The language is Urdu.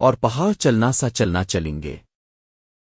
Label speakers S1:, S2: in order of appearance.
S1: اور پہاڑ چلنا سا چلنا چلیں گے۔